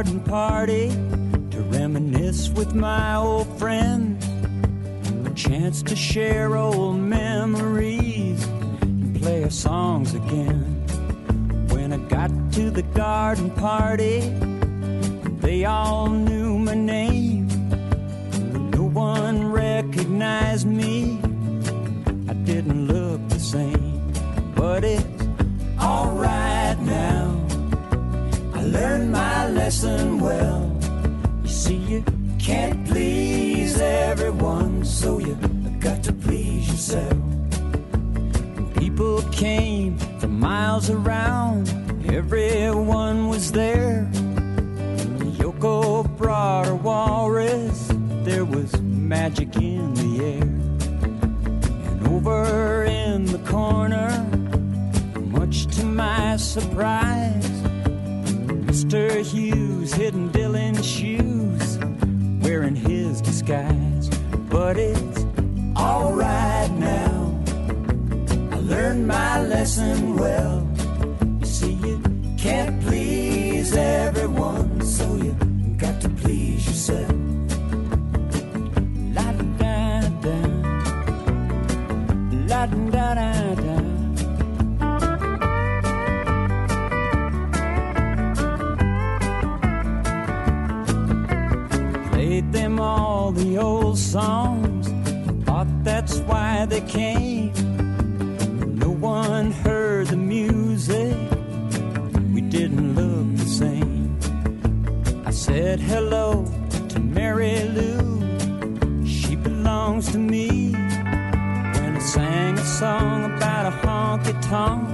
garden party to reminisce with my old friends. A chance to share old memories and play our songs again. When I got to the garden party, they all knew my name. No one recognized me. I didn't look the same, but it's my lesson well. You see, you can't please everyone, so you got to please yourself. People came from miles around, everyone was there. Yoko brought her walrus, there was magic in the air. And over in the corner, much to my surprise, Mr. Hughes hidden Dylan's shoes, wearing his disguise. But it's alright now. I learned my lesson well. You see, you can't please everyone, came. No one heard the music. We didn't look the same. I said hello to Mary Lou. She belongs to me. When I sang a song about a honky tonk,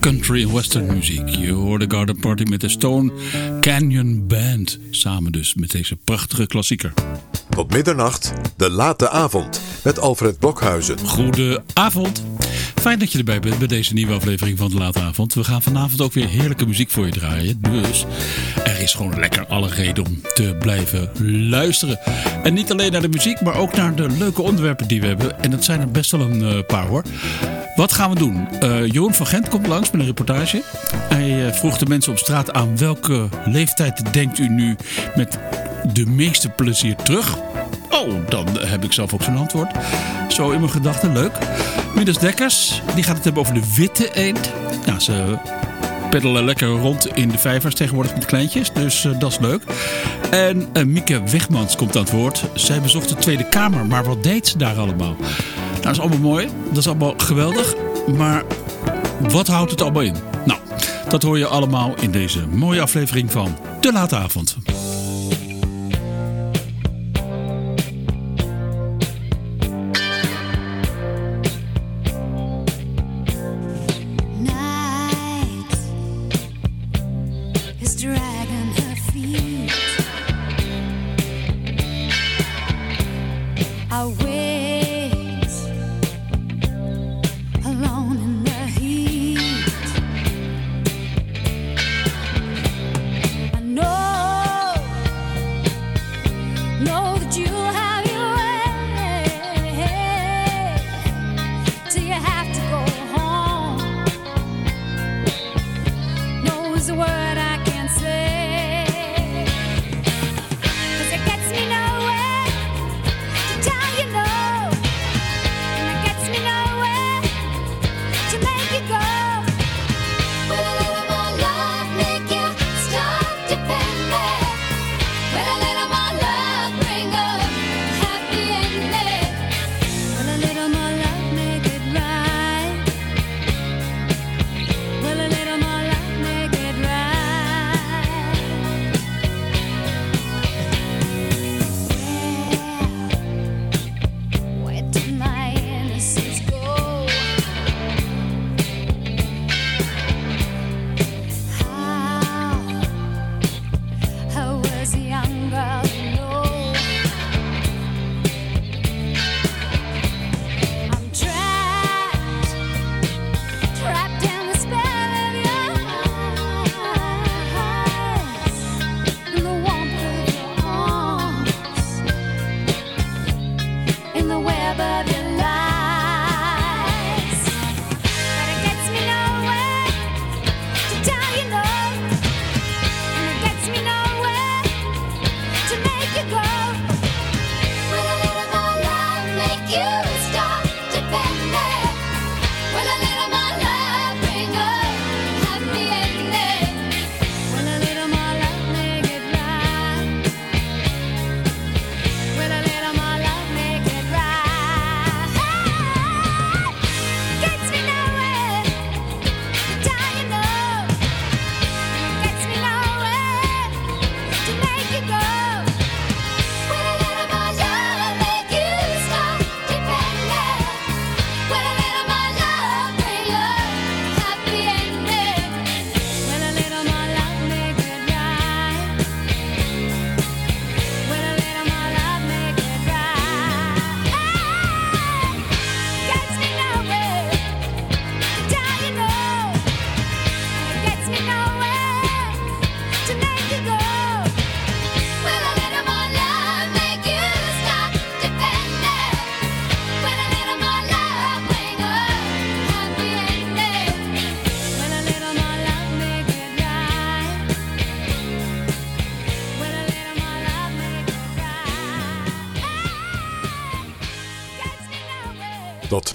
Country en western muziek. Je hoorde Garden Party met de Stone Canyon Band. Samen dus met deze prachtige klassieker. Tot middernacht, de late avond met Alfred Blokhuizen. Goedenavond. Fijn dat je erbij bent bij deze nieuwe aflevering van de Late Avond. We gaan vanavond ook weer heerlijke muziek voor je draaien. Dus er is gewoon lekker alle reden om te blijven luisteren. En niet alleen naar de muziek, maar ook naar de leuke onderwerpen die we hebben. En dat zijn er best wel een eh, paar hoor. Wat gaan we doen? Jeroen van Gent komt langs met een reportage. Hij eh, vroeg de mensen op straat aan welke leeftijd denkt u nu met de meeste plezier terug? Oh, dan heb ik zelf ook zo'n antwoord. Zo in mijn gedachten, leuk. Midas Dekkers, die gaat het hebben over de witte eend. Ja, ze peddelen lekker rond in de vijvers tegenwoordig met kleintjes, dus eh, dat is leuk. En Mieke Wegmans komt aan het woord. Zij bezocht de Tweede Kamer, maar wat deed ze daar allemaal? Nou, dat is allemaal mooi, dat is allemaal geweldig, maar wat houdt het allemaal in? Nou, dat hoor je allemaal in deze mooie aflevering van De Late Avond.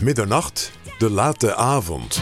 Middernacht, de late avond.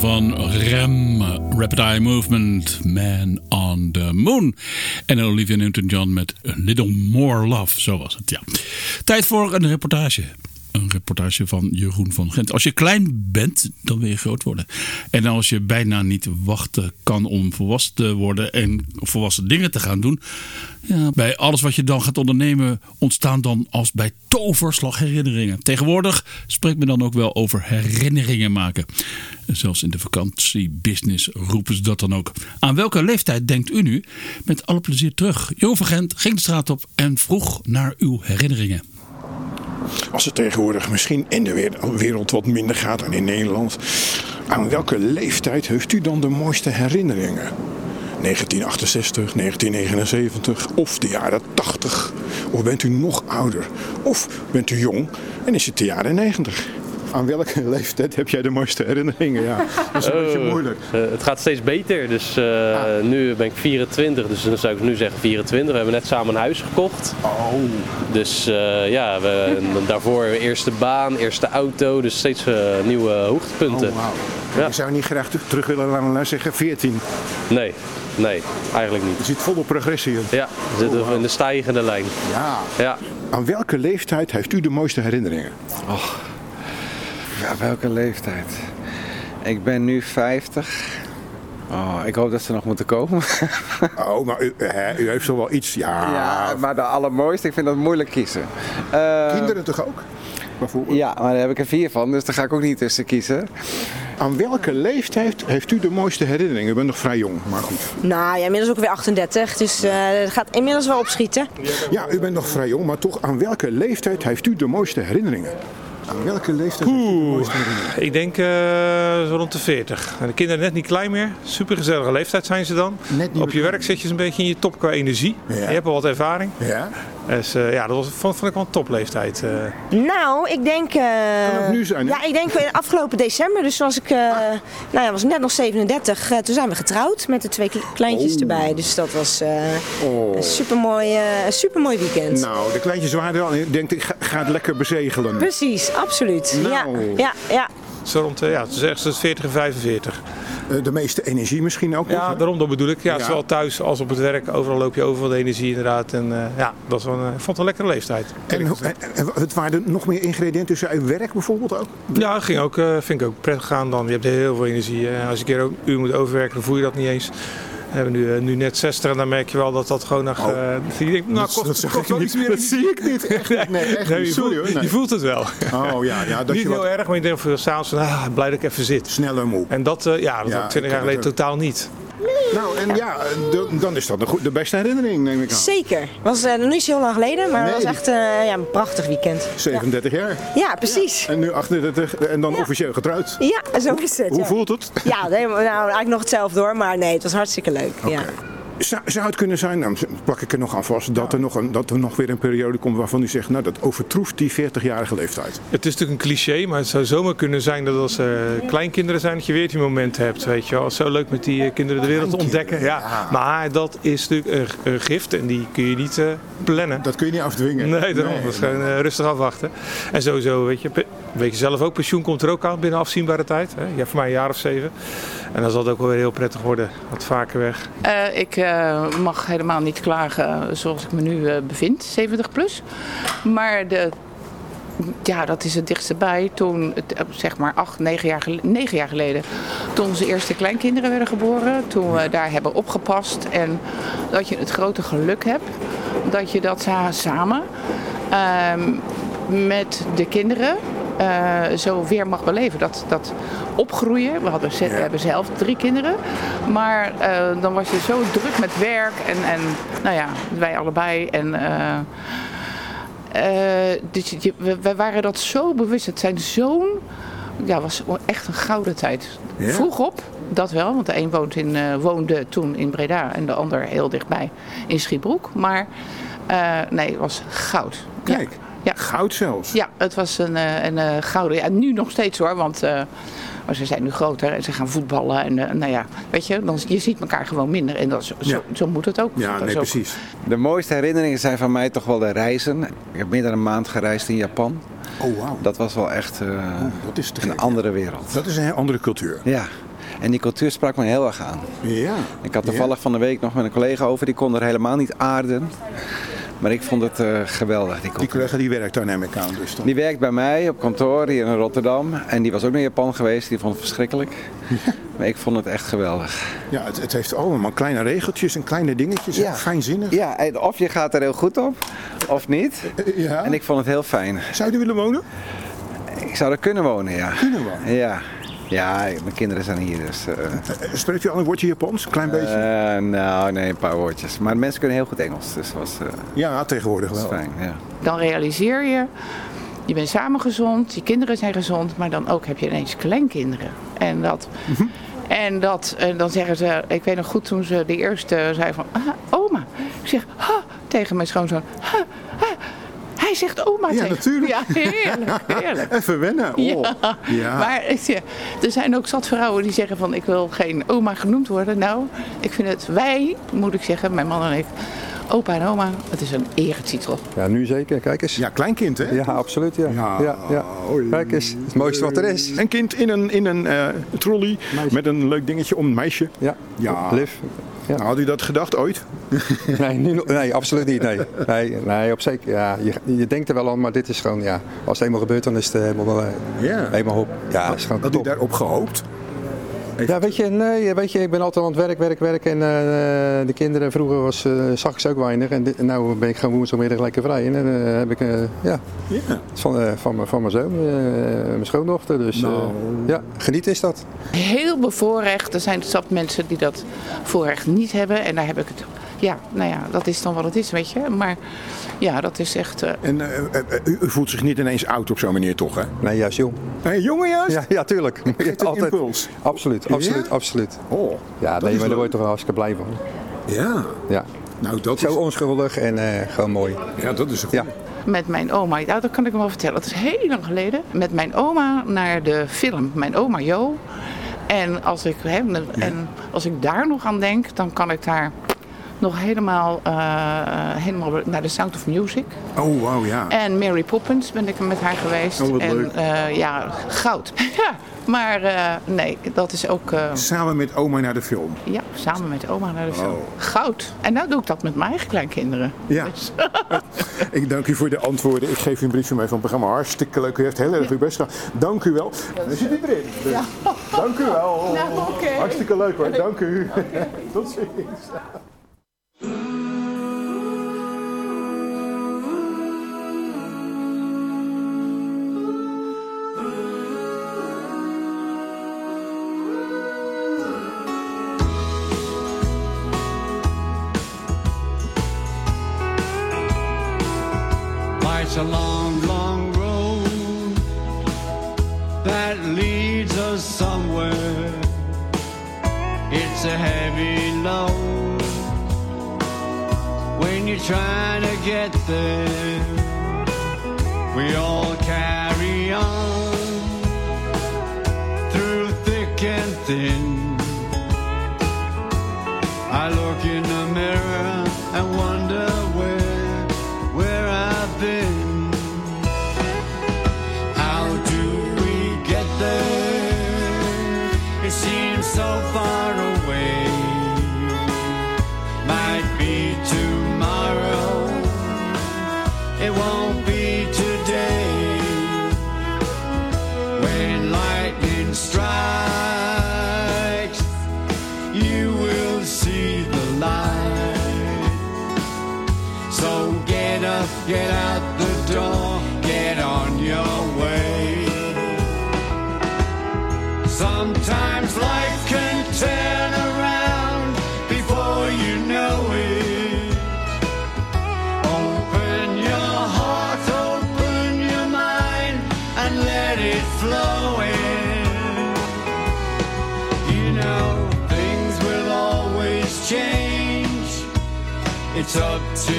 van Rem, Rapid Eye Movement, Man on the Moon. En Olivia Newton-John met A Little More Love, zo was het, ja. Tijd voor een reportage. Een reportage van Jeroen van Gent. Als je klein bent, dan wil je groot worden. En als je bijna niet wachten kan om volwassen te worden en volwassen dingen te gaan doen. Ja, bij alles wat je dan gaat ondernemen ontstaan dan als bij toverslag herinneringen. Tegenwoordig spreekt men dan ook wel over herinneringen maken. En zelfs in de vakantiebusiness roepen ze dat dan ook. Aan welke leeftijd denkt u nu? Met alle plezier terug. Jeroen van Gent ging de straat op en vroeg naar uw herinneringen. Als het tegenwoordig misschien in de wereld- wat minder gaat dan in Nederland. Aan welke leeftijd heeft u dan de mooiste herinneringen? 1968, 1979 of de jaren 80? Of bent u nog ouder? Of bent u jong en is het de jaren 90? Aan welke leeftijd heb jij de mooiste herinneringen? Ja, dat is een beetje Oh, moeilijk. eh, het gaat steeds beter. Dus eh, nu ben ik 24, dus dan zou ik nu zeggen 24. We hebben net samen een huis gekocht. Oh, Dus eh, ja, we, daarvoor eerste baan, eerste auto. Dus steeds nieuwe hoogtepunten. oh. Ja. Je zou niet graag te- terug willen laten zeggen 14. Nee, nee, eigenlijk niet. Je zit volop progressie in. Ja, we zitten in de stijgende lijn. Ja. Ja, Aan welke leeftijd heeft u de mooiste herinneringen? Ja, welke leeftijd? Ik ben nu 50. Oh, ik hoop dat ze nog moeten komen. Oh, maar u, hè, u heeft toch wel iets. Ja, ja, maar de allermooiste, ik vind dat moeilijk kiezen. Eh, kinderen toch ook? Bijvoorbeeld. Ja, maar daar heb ik er vier van, dus daar ga ik ook niet tussen kiezen. Aan welke leeftijd heeft u de mooiste herinneringen? U bent nog vrij jong, maar goed. Nou ja, inmiddels ook weer 38, dus eh, het gaat inmiddels wel opschieten. Ja, u bent nog vrij jong, maar toch aan welke leeftijd heeft u de mooiste herinneringen? Aan welke leeftijd de herinneringen? Ik denk eh, zo rond de 40. En de kinderen net niet klein meer. Super gezellige leeftijd zijn ze dan. Net niet Op je werk zit je een beetje in je top qua energie. Ja. Je hebt al wat ervaring. Ja? Dus eh, ja, dat was, vond, vond ik wel een topleeftijd. eh. Nou, ik denk... eh, Kan ook nu zijn, hè? Ja, ik denk in afgelopen december, dus was ik, eh, nou ja, was net nog 37. eh, toen zijn we getrouwd met de twee kle- kleintjes Oh. erbij. Dus dat was eh, Oh. een supermooi, een supermooi weekend. Nou, de kleintjes waren er al. en Ik denk, ik ga, ga het lekker bezegelen. Precies, absoluut. Nou. Ja, ja, ja. Zo rond ja, het is ergens 40 en 45. Eh, De meeste energie misschien ook nog, Ja, hè? daarom dat bedoel ik. Ja, Ja. Zowel thuis als op het werk. Overal loop je over de energie inderdaad. En eh, ja, dat was wel een, ik vond het een lekkere leeftijd. En, hoe- en- en het waren er nog meer ingrediënten tussen uw werk bijvoorbeeld ook? Ja, dat ging ook, eh, vind ik ook prettig gaan dan. Je hebt heel veel energie. als je een keer ook een uur moet overwerken, dan voel je dat niet eens. We hebben nu, eh, nu net 60 en dan merk je wel dat dat gewoon nog... eh, je denkt, nou, Oh. dat, kost, dat kost ik niet. meer. Dat zie ik niet. Echt. Nee, echt Nee, niet. Sorry hoor. Nee. je voelt het wel. Oh ja, ja dat Niet je heel wat erg, maar je denkt voor s'avonds van, ah, blij dat ik even zit. sneller moe. En dat, eh, ja, dat Ja, had ik 20 ik jaar geleden totaal niet. Nou, en ja, dan is dat de, goed- de beste herinnering, neem ik aan. Zeker. Was uh, nog niet zo heel lang geleden, maar Nee, het was echt eh, ja, een prachtig weekend. 37 jaar. Ja, precies. En nu 38 en dan officieel getrouwd. Ja, zo is het. Hoe voelt het? Ja, nee, nou, eigenlijk nog hetzelfde hoor, maar nee, het was hartstikke leuk. Ja. Zou, zou het kunnen zijn, nou plak ik er nog aan vast, dat, er nog een, dat er nog weer een periode komt waarvan u zegt, nou dat overtroeft die 40-jarige leeftijd. Het is natuurlijk een cliché, maar het zou zomaar kunnen zijn dat als eh, kleinkinderen zijn, dat je weer die moment hebt. Weet je wel. Zo leuk met die eh, kinderen de wereld te ontdekken. Ja. Maar dat is natuurlijk een, een gift en die kun je niet eh, plannen. Dat kun je niet afdwingen. Nee, daarom. dat is gewoon rustig afwachten. En sowieso, weet je, weet je zelf ook, pensioen komt er ook aan binnen afzienbare tijd. Hè? Je hebt voor mij een jaar of zeven. En dan zal het ook wel weer heel prettig worden. Wat vaker weg. Eh, ik eh, mag helemaal niet klagen zoals ik me nu eh, bevind, 70 plus. Maar de, ja, dat is het dichtste bij. Toen, eh, zeg maar acht, negen jaar, gel- negen jaar geleden, toen onze eerste kleinkinderen werden geboren. Toen we daar hebben opgepast. En dat je het grote geluk hebt dat je dat sa- samen ehm, met de kinderen eh, zo weer mag beleven. Dat, dat opgroeien. We, hadden, we hebben zelf drie kinderen. Maar eh, dan was je zo druk met werk. En, en nou ja, wij allebei. En, dus je, we, we waren dat zo bewust. Het zijn zo'n... Ja, was echt een gouden tijd. Ja? Vroeg op, dat wel. Want de een woont in, woonde toen in Breda. En de ander heel dichtbij in Schiebroek. Maar nee, het was goud. Kijk, Ja. Goud zelfs. Ja, het was een, eh, een, eh, gouden. Ja, nu nog steeds hoor, want eh, maar ze zijn nu groter en ze gaan voetballen. En eh, nou ja, weet je, dan, je ziet elkaar gewoon minder. En dat, zo, Ja. zo moet het ook. Ja, nee, ook- precies. De mooiste herinneringen zijn van mij toch wel de reizen. Ik heb meer dan een maand gereisd in Japan. Oh, wauw. Dat was wel echt eh, Dat is te een andere wereld. Dat is een andere cultuur. Ja, en die cultuur sprak me heel erg aan. Ja. Ik had toevallig van de week nog met een collega over, die kon er helemaal niet aarden. Maar ik vond het eh, geweldig, die collega die werkt daar neem ik aan. Dus dan. Die werkt bij mij op kantoor hier in Rotterdam. En die was ook naar Japan geweest, die vond het verschrikkelijk. Maar ik vond het echt geweldig. Ja, het, het heeft allemaal kleine regeltjes en kleine dingetjes. Ja. Fijnzinnig. Ja, en of je gaat er heel goed op, of niet. Eh, Ja. En ik vond het heel fijn. Zou je er willen wonen? Ik zou er kunnen wonen, ja. Kunnen wonen. Ja. Ja, mijn kinderen zijn hier, dus... eh, Spreekt u al een woordje Japans? Een klein beetje? eh, nou, nee, een paar woordjes. Maar mensen kunnen heel goed Engels, dus dat was, eh, ja, tegenwoordig was wel. fijn, ja. Dan realiseer je, je bent samen gezond, je kinderen zijn gezond, maar dan ook heb je ineens kleinkinderen. En dat, en dat, en dan zeggen ze, ik weet nog goed toen ze de eerste zei van, ah, oma. Ik zeg, ha, tegen mijn schoonzoon, ha. Hij zegt oma Ja, tegen natuurlijk. Ja, heerlijk, heerlijk. Even wennen. Oh. Ja. Ja. Maar er zijn ook zat vrouwen die zeggen van ik wil geen oma genoemd worden. Nou, ik vind het, wij, moet ik zeggen, mijn man en ik, opa en oma, het is een eretitel. Ja, nu zeker. Kijk eens. Ja, kleinkind hè? Ja, absoluut. Ja. Ja. Ja. Kijk eens. Het mooiste wat er is. Een kind in een, in een eh, trolley met een leuk dingetje om een meisje. Ja. Ja. Liv. Ja. Nou, had u dat gedacht ooit? Nee, nu, nee, absoluut niet. Nee, nee, nee op zeker. Ja, je, je denkt er wel aan, maar dit is gewoon, ja. Als het eenmaal gebeurt, dan is het helemaal, wel, eh, Ja. helemaal op. Ja, dat is gewoon Had u daarop gehoopt? Ja, weet je, nee, weet je, ik ben altijd aan het werk, werk, werk. En eh, de kinderen, vroeger was, eh, zag ik ze ook weinig. En dit, nou ben ik gewoon woensdagmiddag lekker vrij. En dan eh, heb ik, eh, ja, Ja. van, eh, van, mijn- van mijn zoon, eh, mijn schoondochter. Dus eh, Nou. ja, geniet is dat. Heel bevoorrecht, er zijn zat mensen die dat voorrecht niet hebben. En daar heb ik het, ja, nou ja, dat is dan wat het is, weet je. Maar ja, dat is echt, eh, En eh, eh, u, u voelt zich niet ineens oud op zo'n manier toch hè? Nee, juist jong. Nee, jongen juist? Ja, ja tuurlijk. Een impuls. Absoluut, absoluut, absoluut. Oh, Ja, dat nee, maar daar word je toch hartstikke blij van. Ja, Ja. nou dat Zo is... onschuldig en eh, gewoon mooi. Ja, dat is een Ja. met mijn oma, ja, dat kan ik wel vertellen. Het is heel lang geleden. Met mijn oma naar de film, mijn oma Jo. En als ik, hè, en als ik daar nog aan denk, dan kan ik daar nog helemaal, eh, helemaal naar de Sound of Music. Oh, wauw, ja. En Mary Poppins ben ik met haar geweest. Oh, wat en leuk. eh, ja, goud. ja, maar eh, nee, dat is ook... eh, Samen met oma naar de film. ja, samen met oma naar de film. Oh. Goud. En nou doe ik dat met mijn eigen kleinkinderen. Ja. Ik dank u voor de antwoorden. Ik geef u een briefje mee van het programma. Hartstikke leuk. U heeft heel erg uw best gedaan. Dank u wel. Dan zit u erin. Dus Dank u wel. Nou, oké. Hartstikke leuk hoor. Dank u. Tot ziens. Mm-hmm. Trying to get there.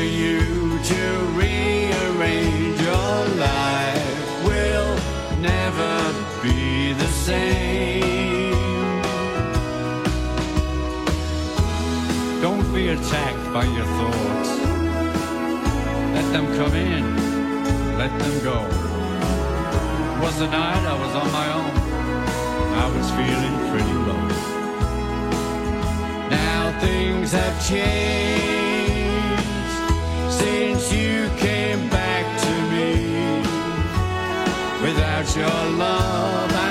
You to rearrange your life. Will never be the same. Don't be attacked by your thoughts. Let them come in, let them go. It was the night I was on my own. I was feeling pretty low. Now things have changed Without your love,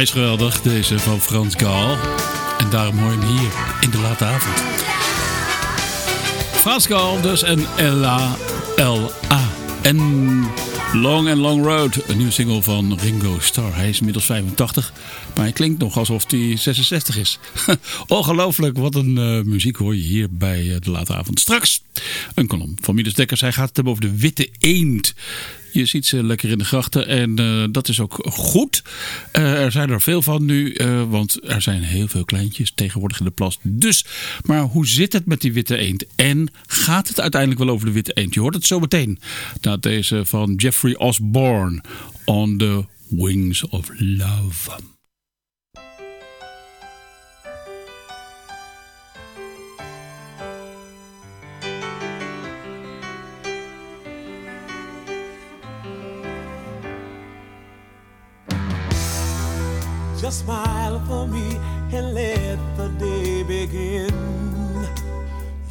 Hij is geweldig, deze van Frans Gaal. En daarom hoor je hem hier in de late avond. Frans Gaal dus en L-A-L-A. En Long and Long Road, een nieuwe single van Ringo Starr. Hij is inmiddels 85, maar hij klinkt nog alsof hij 66 is. Ongelooflijk, wat een eh, muziek hoor je hier bij eh, de late avond. Straks een kolom van Midas. Hij gaat het hebben over de witte eend. Je ziet ze lekker in de grachten en eh, dat is ook goed. Eh, er zijn er veel van nu, eh, want er zijn heel veel kleintjes tegenwoordig in de plas. Dus, maar hoe zit het met die witte eend? En gaat het uiteindelijk wel over de witte eend? Je hoort het zo meteen. Na deze van Jeffrey Osborne, On the Wings of Love. Just smile for me and let the day begin.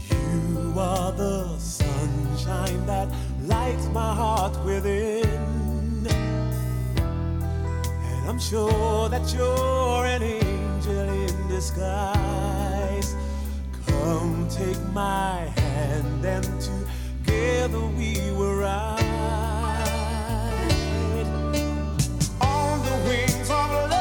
You are the sunshine that lights my heart within. And I'm sure that you're an angel in disguise. Come take my hand and together we will ride on the wings of love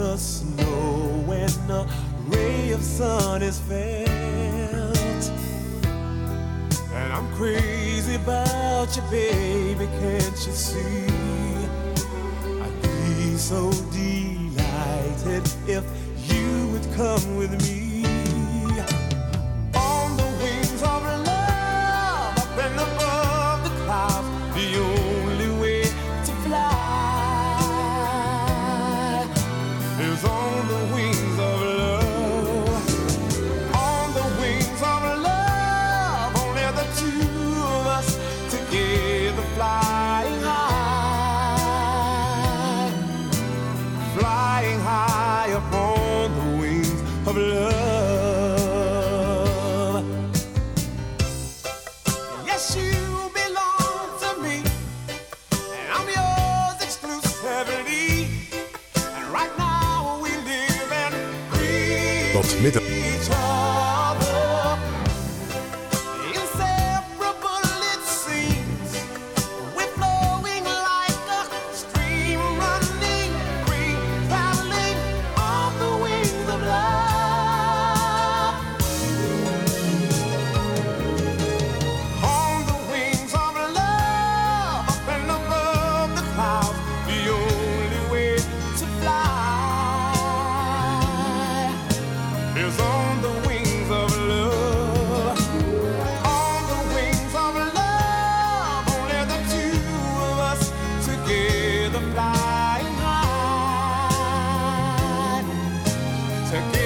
the snow when a ray of sun is felt. And I'm crazy about you, baby, can't you see? I'd be so delighted if you would come with me. to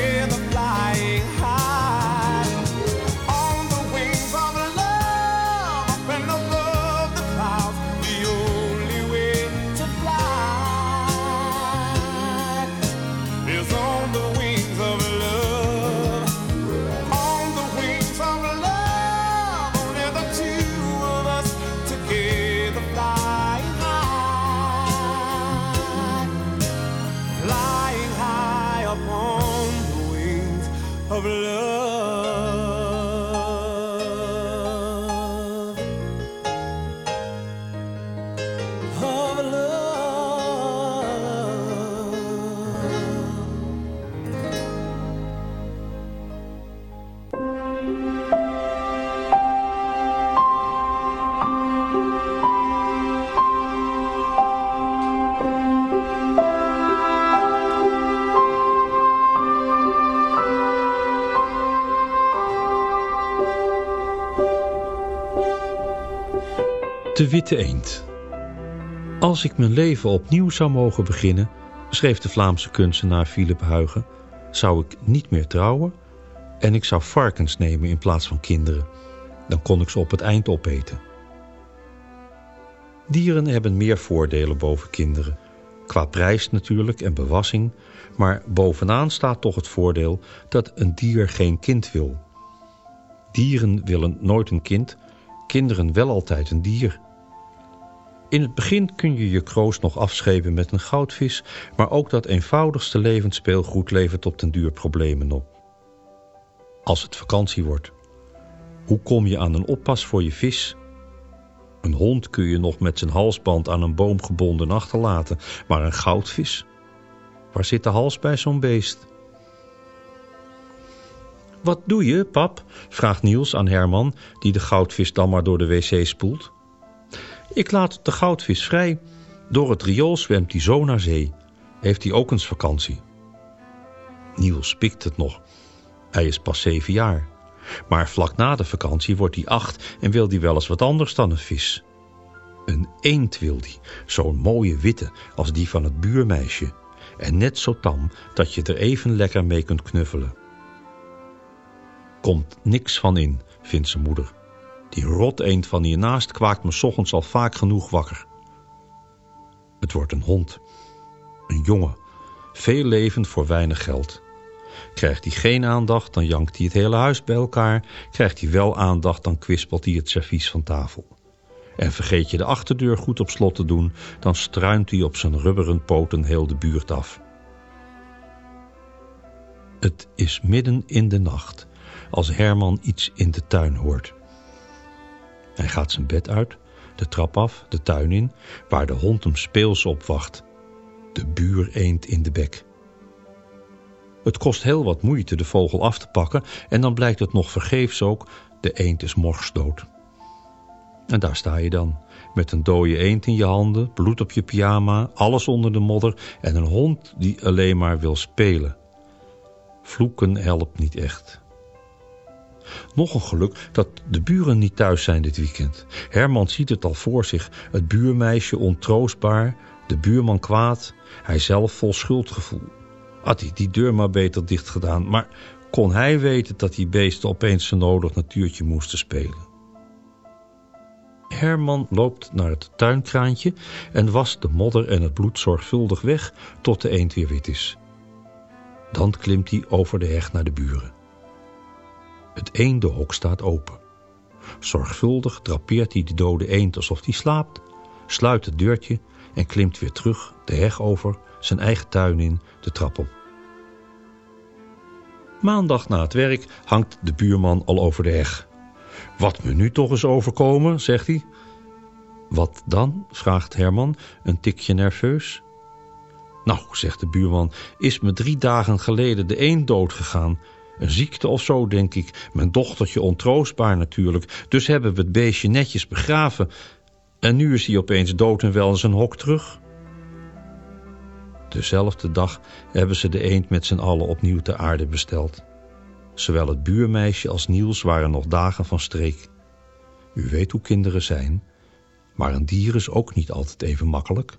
Witte Eend. Als ik mijn leven opnieuw zou mogen beginnen, schreef de Vlaamse kunstenaar Philip Huygen, zou ik niet meer trouwen en ik zou varkens nemen in plaats van kinderen. Dan kon ik ze op het eind opeten. Dieren hebben meer voordelen boven kinderen. Qua prijs natuurlijk en bewassing, maar bovenaan staat toch het voordeel dat een dier geen kind wil. Dieren willen nooit een kind, kinderen wel altijd een dier. In het begin kun je je kroost nog afschepen met een goudvis, maar ook dat eenvoudigste levensspeelgoed levert op den duur problemen op. Als het vakantie wordt. Hoe kom je aan een oppas voor je vis? Een hond kun je nog met zijn halsband aan een boom gebonden achterlaten, maar een goudvis? Waar zit de hals bij zo'n beest? Wat doe je, pap? vraagt Niels aan Herman, die de goudvis dan maar door de wc spoelt. Ik laat de goudvis vrij. Door het riool zwemt hij zo naar zee. Heeft hij ook eens vakantie. Niels pikt het nog. Hij is pas zeven jaar. Maar vlak na de vakantie wordt hij acht en wil hij wel eens wat anders dan een vis. Een eend wil hij, zo'n mooie witte als die van het buurmeisje. En net zo tam dat je er even lekker mee kunt knuffelen. Komt niks van in, vindt zijn moeder. Die rot eend van hiernaast kwaakt me 's ochtends al vaak genoeg wakker. Het wordt een hond. Een jongen. Veel levend voor weinig geld. Krijgt hij geen aandacht, dan jankt hij het hele huis bij elkaar. Krijgt hij wel aandacht, dan kwispelt hij het servies van tafel. En vergeet je de achterdeur goed op slot te doen, dan struint hij op zijn rubberen poten heel de buurt af. Het is midden in de nacht als Herman iets in de tuin hoort. Hij gaat zijn bed uit, de trap af, de tuin in, waar de hond hem speels op wacht. De buur eend in de bek. Het kost heel wat moeite de vogel af te pakken en dan blijkt het nog vergeefs ook, de eend is morsdood. En daar sta je dan, met een dode eend in je handen, bloed op je pyjama, alles onder de modder en een hond die alleen maar wil spelen. Vloeken helpt niet echt. Nog een geluk dat de buren niet thuis zijn dit weekend. Herman ziet het al voor zich. Het buurmeisje ontroostbaar, de buurman kwaad, hij zelf vol schuldgevoel. Had hij die deur maar beter dicht gedaan, maar kon hij weten dat die beesten opeens zo nodig natuurtje moesten spelen. Herman loopt naar het tuinkraantje en wast de modder en het bloed zorgvuldig weg tot de eend weer wit is. Dan klimt hij over de heg naar de buren. Het eendenhok staat open. Zorgvuldig drapeert hij de dode eend alsof hij slaapt, sluit het deurtje en klimt weer terug de heg over, zijn eigen tuin in, de trap op. Maandag na het werk hangt de buurman al over de heg. Wat me nu toch is overkomen, zegt hij. Wat dan? vraagt Herman, een tikje nerveus. Nou, zegt de buurman, is me drie dagen geleden de een doodgegaan. Een ziekte of zo, denk ik. Mijn dochtertje ontroostbaar natuurlijk. Dus hebben we het beestje netjes begraven. En nu is hij opeens dood en wel in zijn hok terug. Dezelfde dag hebben ze de eend met z'n allen opnieuw ter aarde besteld. Zowel het buurmeisje als Niels waren nog dagen van streek. U weet hoe kinderen zijn, maar een dier is ook niet altijd even makkelijk.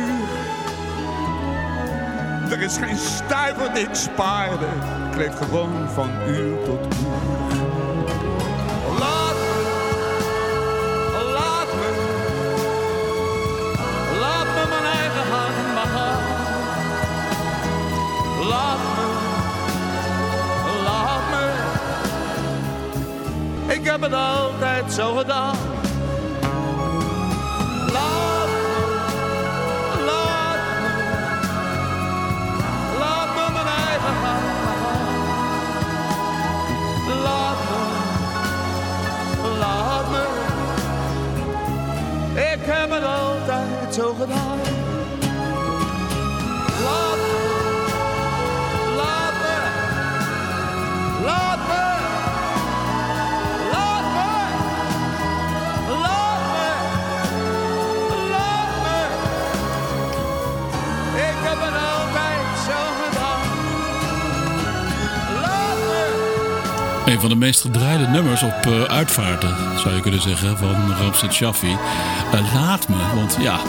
Er is geen stuiver ik spaarde. Ik leef gewoon van uur tot uur. Laat me, laat me, laat me mijn eigen maar gaan. Laat me, laat me. Ik heb het altijd zo gedaan. Van de meest gedraaide nummers op eh, uitvaarten, zou je kunnen zeggen, van Ramses Shaffi. Eh, laat me, want ja,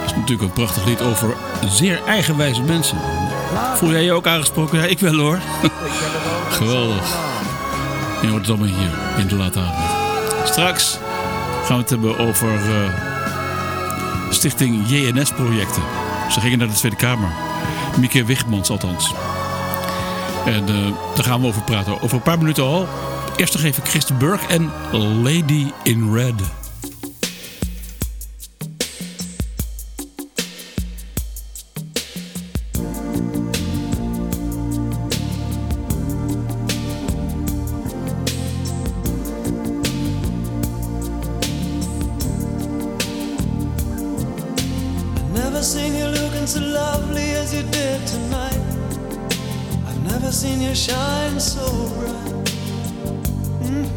het is natuurlijk een prachtig lied over zeer eigenwijze mensen. Voel jij je ook aangesproken? Ja, ik wel hoor. Geweldig. Je hoort het allemaal hier in de late avond. Straks gaan we het hebben over eh, Stichting JNS-projecten. Ze gingen naar de Tweede Kamer. Mieke Wigmans althans. En eh, daar gaan we over praten. Over een paar minuten al. Eerst nog even Christen Burg en Lady in Red. Never seen you looking so lovely as you did never seen you shine so bright. Mhm.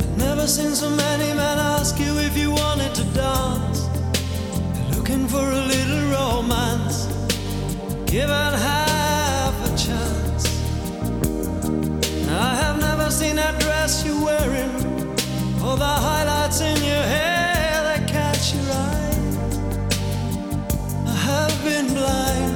I've never seen so many men ask you if you wanted to dance. They're looking for a little romance, given half a chance. I have never seen that dress you're wearing, or the highlights in your hair blind,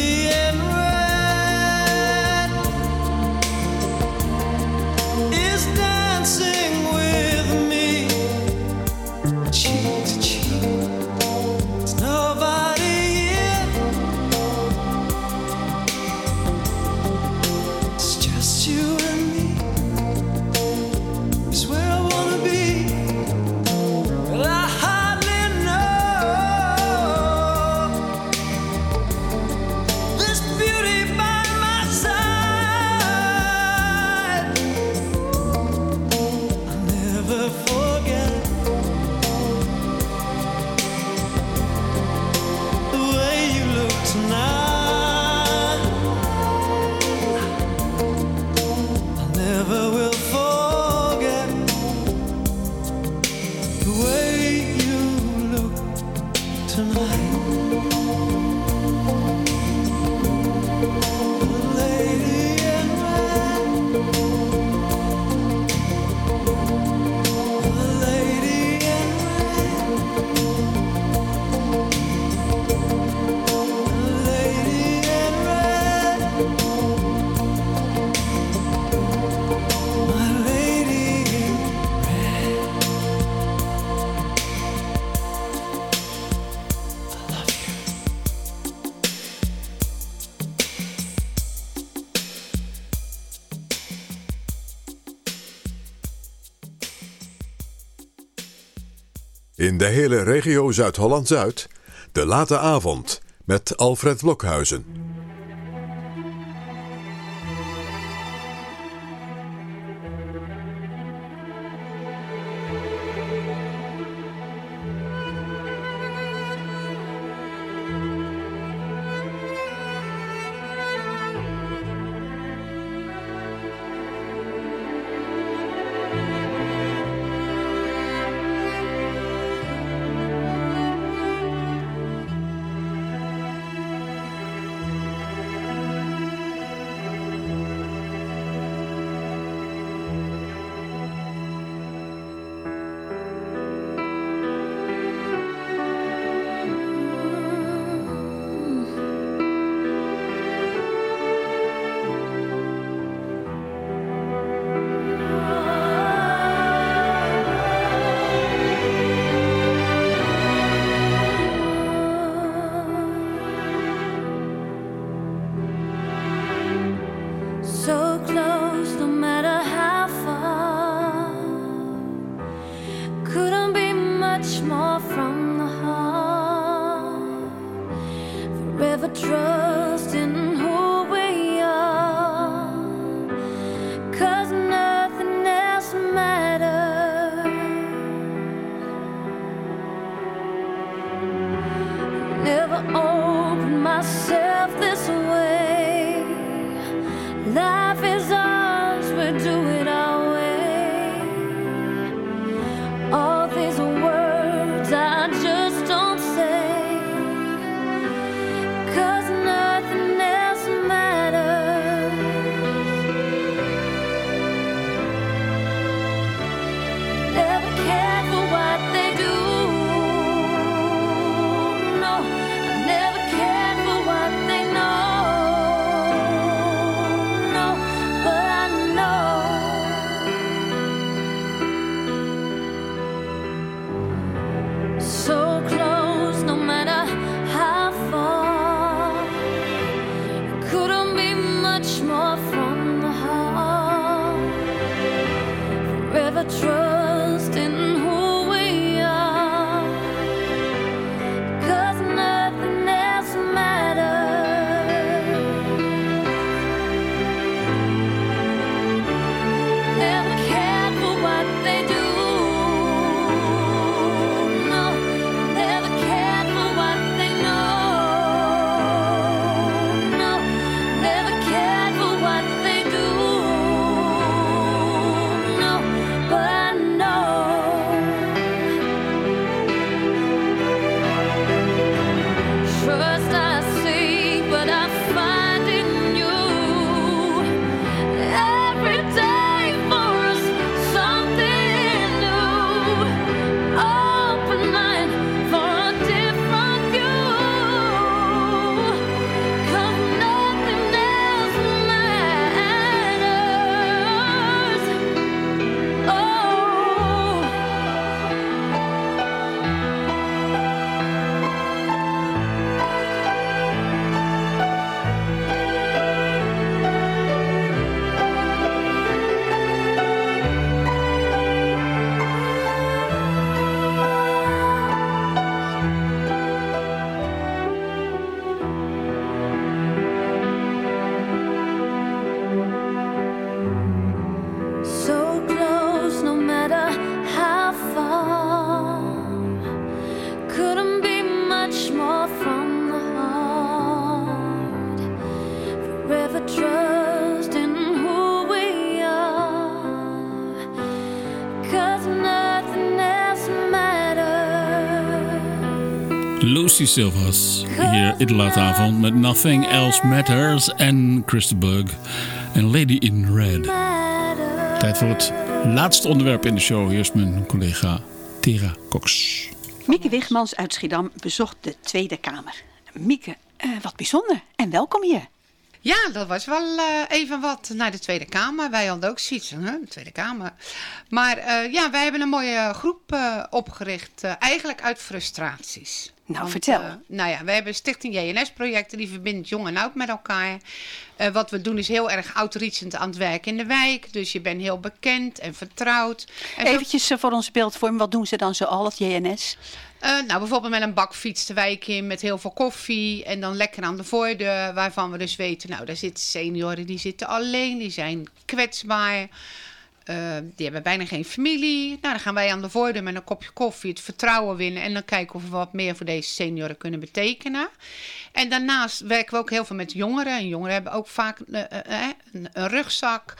In de hele regio Zuid-Holland-Zuid, de late avond met Alfred Blokhuizen. Open myself this way. Life Lucy Silvas hier in de late avond met Nothing Else Matters en Crystal Bug en Lady in Red. Tijd voor het laatste onderwerp in de show. Hier is mijn collega Tera Cox. Mieke Wigmans uit Schiedam bezocht de Tweede Kamer. Mieke, eh, wat bijzonder en welkom hier. Ja, dat was wel eh, even wat naar de Tweede Kamer. Wij hadden ook zoiets hè, de Tweede Kamer. Maar eh, ja, wij hebben een mooie groep eh, opgericht, eh, eigenlijk uit frustraties. Nou, vertel. nou ja, we hebben Stichting JNS-projecten, die verbindt jong en oud met elkaar. Wat we doen is heel erg outreachend aan het werk in de wijk. Dus je bent heel bekend en vertrouwd. En zo- Eventjes voor ons beeldvorm, wat doen ze dan zo al, het JNS? Eh, nou, bijvoorbeeld met een bakfiets de wijk in met heel veel koffie. En dan lekker aan de voordeur, waarvan we dus weten... nou, daar zitten senioren, die zitten alleen, die zijn kwetsbaar. Eh, die hebben bijna geen familie. Nou, dan gaan wij aan de voordeur met een kopje koffie het vertrouwen winnen. En dan kijken of we wat meer voor deze senioren kunnen betekenen. En daarnaast werken we ook heel veel met jongeren. En jongeren hebben ook vaak eh, eh, een, rugzak.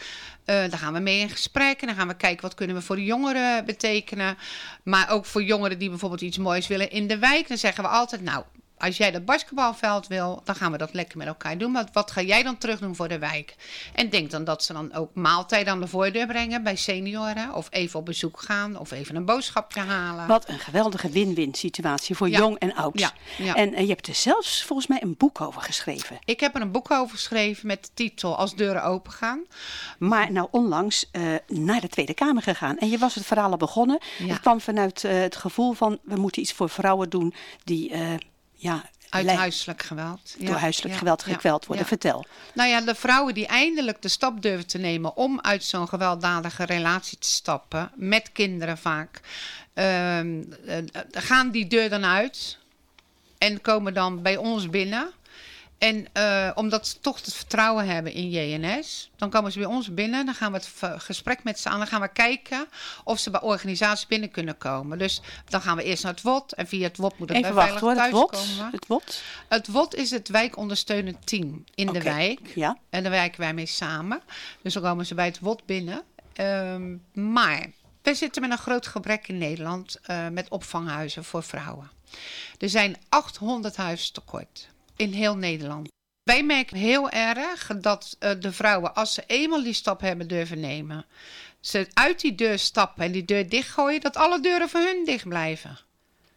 Daar gaan we mee in gesprek. En dan gaan we kijken wat kunnen we voor de jongeren betekenen. Maar ook voor jongeren die bijvoorbeeld iets moois willen in de wijk. Dan zeggen we altijd, nou, als jij dat basketbalveld wil, dan gaan we dat lekker met elkaar doen. Maar wat ga jij dan terug doen voor de wijk? En denk dan dat ze dan ook maaltijden aan de voordeur brengen bij senioren. Of even op bezoek gaan. Of even een boodschapje halen. Wat een geweldige win-win situatie voor Ja. jong en oud. Ja, ja. En eh, je hebt er zelfs volgens mij een boek over geschreven. Ik heb er een boek over geschreven met de titel Als deuren open gaan. Maar nou onlangs eh, naar de Tweede Kamer gegaan. En je was het verhaal al begonnen. Het kwam vanuit eh, het gevoel van we moeten iets voor vrouwen doen die ja, Uit huiselijk geweld. door huiselijk geweld gekweld worden. Vertel. Nou ja, de vrouwen die eindelijk de stap durven te nemen om uit zo'n gewelddadige relatie te stappen, met kinderen vaak, ehm, eh, gaan die deur dan uit en komen dan bij ons binnen. En eh, omdat ze toch het vertrouwen hebben in JNS, dan komen ze bij ons binnen. Dan gaan we het gesprek met ze aan. Dan gaan we kijken of ze bij organisaties binnen kunnen komen. Dus dan gaan we eerst naar het WOT. En via het WOT moeten we Even bij wachten hoor, Veilig het Thuis WOT. komen. Het WOT. Het WOT is het wijkondersteunend team in de wijk. ja. En daar werken wij mee samen. Dus dan komen ze bij het WOT binnen. Ehm, maar wij zitten met een groot gebrek in Nederland eh, met opvanghuizen voor vrouwen. Er zijn 800 huizen tekort in heel Nederland. Wij merken heel erg dat eh, de vrouwen, als ze eenmaal die stap hebben durven nemen, ze uit die deur stappen en die deur dichtgooien, dat alle deuren voor hun dicht blijven.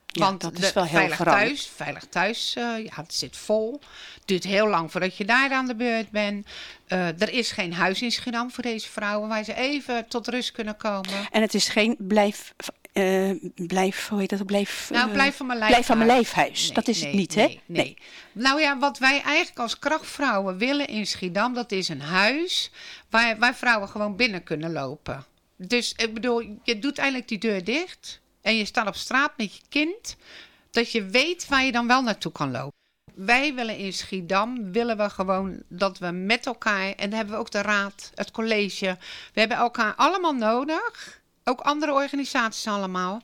Ja, Want dat is wel heel veilig thuis, veilig thuis, eh, ja, het zit vol. Het duurt heel lang voordat je daar aan de beurt bent. Eh, er is geen huis in Schiedam voor deze vrouwen waar ze even tot rust kunnen komen. En het is geen blijf, eh, blijf hoe heet dat? Blijf, Nou, eh, blijf van mijn lijf. Blijf van mijn lijfhuis. dat is het niet, nee, hè? Nee. Nou ja, wat wij eigenlijk als krachtvrouwen willen in Schiedam, dat is een huis waar, waar vrouwen gewoon binnen kunnen lopen. Dus ik bedoel, je doet eigenlijk die deur dicht en je staat op straat met je kind, dat je weet waar je dan wel naartoe kan lopen. Wij willen in Schiedam, willen we gewoon dat we met elkaar, en dan hebben we ook de raad, het college, we hebben elkaar allemaal nodig, ook andere organisaties allemaal,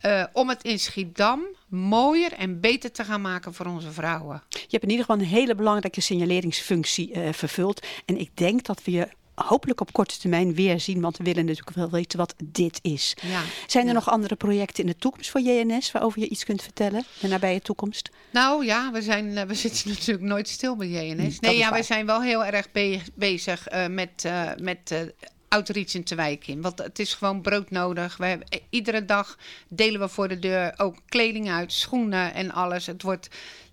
eh, om het in Schiedam mooier en beter te gaan maken voor onze vrouwen. Je hebt in ieder geval een hele belangrijke signaleringsfunctie eh, vervuld. En ik denk dat we je hopelijk op korte termijn weer zien, want we willen natuurlijk wel weten wat dit is. Ja. Zijn er nog andere projecten in de toekomst voor JNS waarover je iets kunt vertellen? De nabije toekomst? Nou ja, we, zijn, eh, we zitten natuurlijk nooit stil bij JNS. dat Nee, ja, we zijn wel heel erg be- bezig met, met outreach in te wijk in. Want het is gewoon broodnodig. We hebben, eh, iedere dag delen we voor de deur ook kleding uit, schoenen en alles. Het wordt...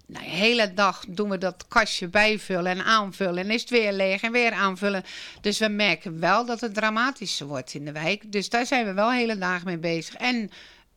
Nou, de hele dag doen we dat kastje bijvullen en aanvullen. En is het weer leeg en weer aanvullen. Dus we merken wel dat het dramatischer wordt in de wijk. Dus daar zijn we wel hele dagen mee bezig. En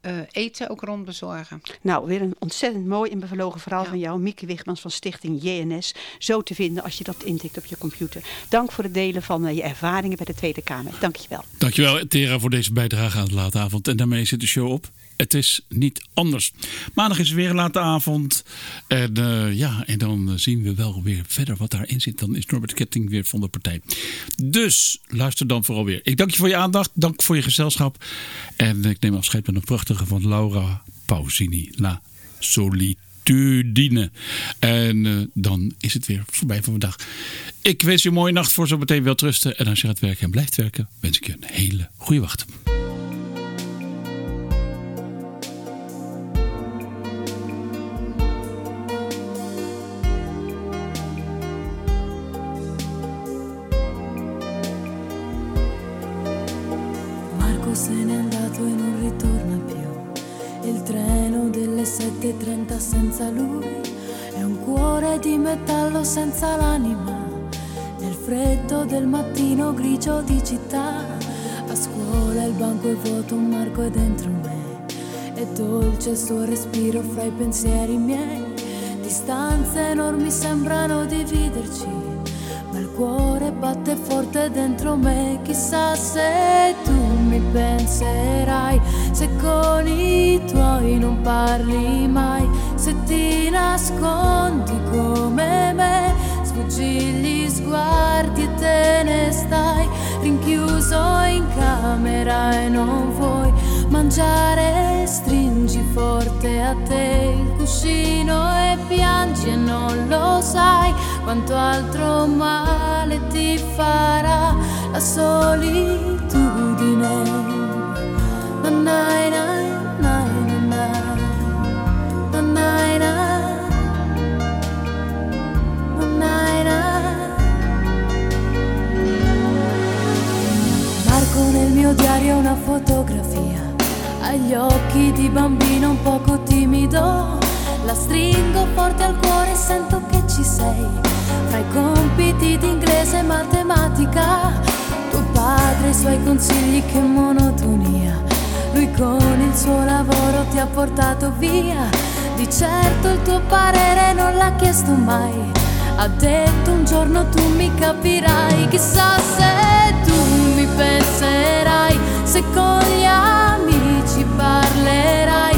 eh, eten ook rondbezorgen. Nou, weer een ontzettend mooi en bevlogen verhaal van jou, Mieke Wigmans van Stichting JNS. Zo te vinden als je dat intikt op je computer. Dank voor het delen van eh, je ervaringen bij de Tweede Kamer. Dank je wel. Dankjewel Tera voor deze bijdrage aan de late avond. En daarmee zit de show op. Het is niet anders. Maandag is weer een late avond. En eh, ja, en dan eh, zien we wel weer verder wat daarin zit. Dan is Norbert Ketting weer van de partij. Dus luister dan vooral weer. Ik dank je voor je aandacht. Dank voor je gezelschap. En ik neem afscheid met een prachtige van Laura Pausini. La Solitudine. En eh, dan is het weer voorbij voor vandaag. Ik wens je een mooie nacht voor zo meteen wel trusten. En als je gaat werken en blijft werken, wens ik je een hele goede wacht. 7.30 senza lui è un cuore di metallo senza l'anima. Nel freddo del mattino grigio di città, a scuola il banco è vuoto, un Marco è dentro me. È dolce il suo respiro fra i pensieri miei. Distanze enormi sembrano dividerci, ma il cuore batte forte dentro me. Chissà se tu mi penserai, se con i tuoi non parli mai, se ti nascondi come me, sfuggi gli sguardi e te ne stai rinchiuso in camera e non vuoi mangiare, stringi forte a te il cuscino e piangi e non lo sai quanto altro male ti farà la solitudine. Na na na. Marco nel mio diario una fotografia agli occhi di bambino un poco timido. La stringo forte al cuore e sento che ci sei. Fra i compiti di inglese e matematica, tuo padre e i suoi consigli, che monotonia. Lui con il suo lavoro ti ha portato via. Di certo il tuo parere non l'ha chiesto mai. Ha detto un giorno tu mi capirai. Chissà se tu mi penserai, se con gli altri galera